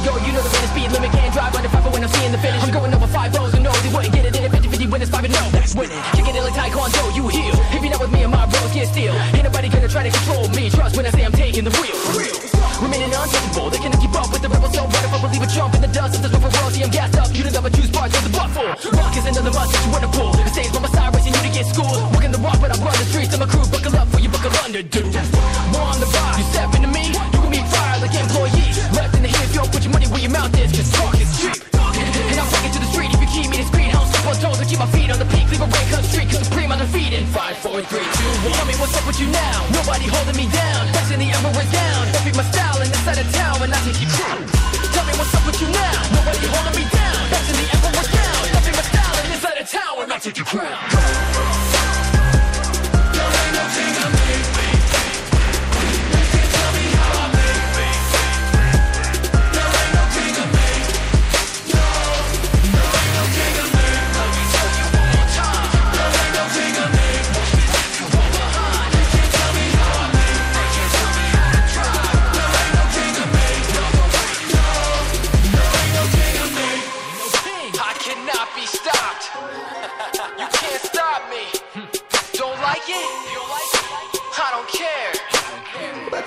you know the rate of speed limit. Can't drive under five when I'm seeing the finish. I'm going over five O's and no, they wouldn't get it in a 50 50 when it's five and no. That's winning. Kicking it like Taekwondo, you heal. If you're not with me and my bros, get still. Ain't nobody gonna try to control me. Trust when I say I'm taking the wheel. For real. Remaining untouchable, they cannot keep up with the rebels. So what if I believe a jump in the dust? If there's royalty, I'm gassed up. You don't ever choose parts of the buffalo. Rock is another must on the peak. Leave a red cut streak, cause supreme undefeated. Five, four, three, two, one. Tell me what's up with you now. Nobody holding me down. In the emperor's down. Don't my style in this side of town when I take you down. Tell me what's up with you now.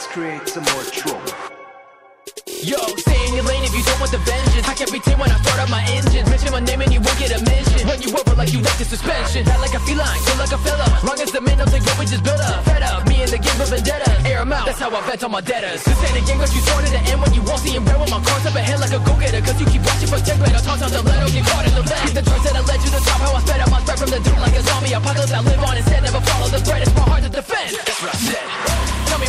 Let's create some more trouble. Yo, stay in your lane if you don't want the vengeance. I can't pretend when I start up my engine. Mention my name and you won't get a mention. Run you over like you like the suspension. Not like a feline, feel like a fella. Wrong as the men don't think we just built up. Fed up, me and the game of vendetta. Air 'em out, that's how I vent on my debtors. This ain't a game, but you started to the end when you won't see him red with my cards up ahead like a go-getter. Cause you keep watching for 10 grade. I'll toss out the letter, get caught in the lead. Keep the drugs that I led you to top. How I sped up my spread from the dirt like a zombie. Apocalypse I live on instead, never follow the threat. It's my heart to defend. That's what I said.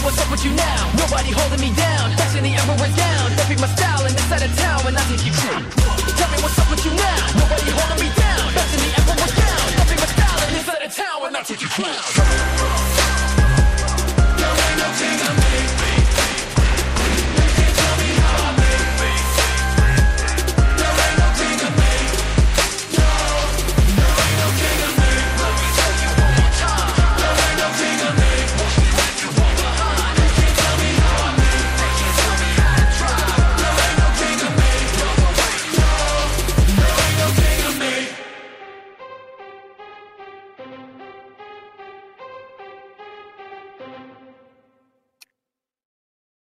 What's up with you now. Nobody holding me down. Fashion the emperor's down. Don't beat my style in this side of town when I take you down. Tell me what's up with you now. Nobody holding me down. Fashion the emperor's down. Don't beat my style in this side of town when I take you down.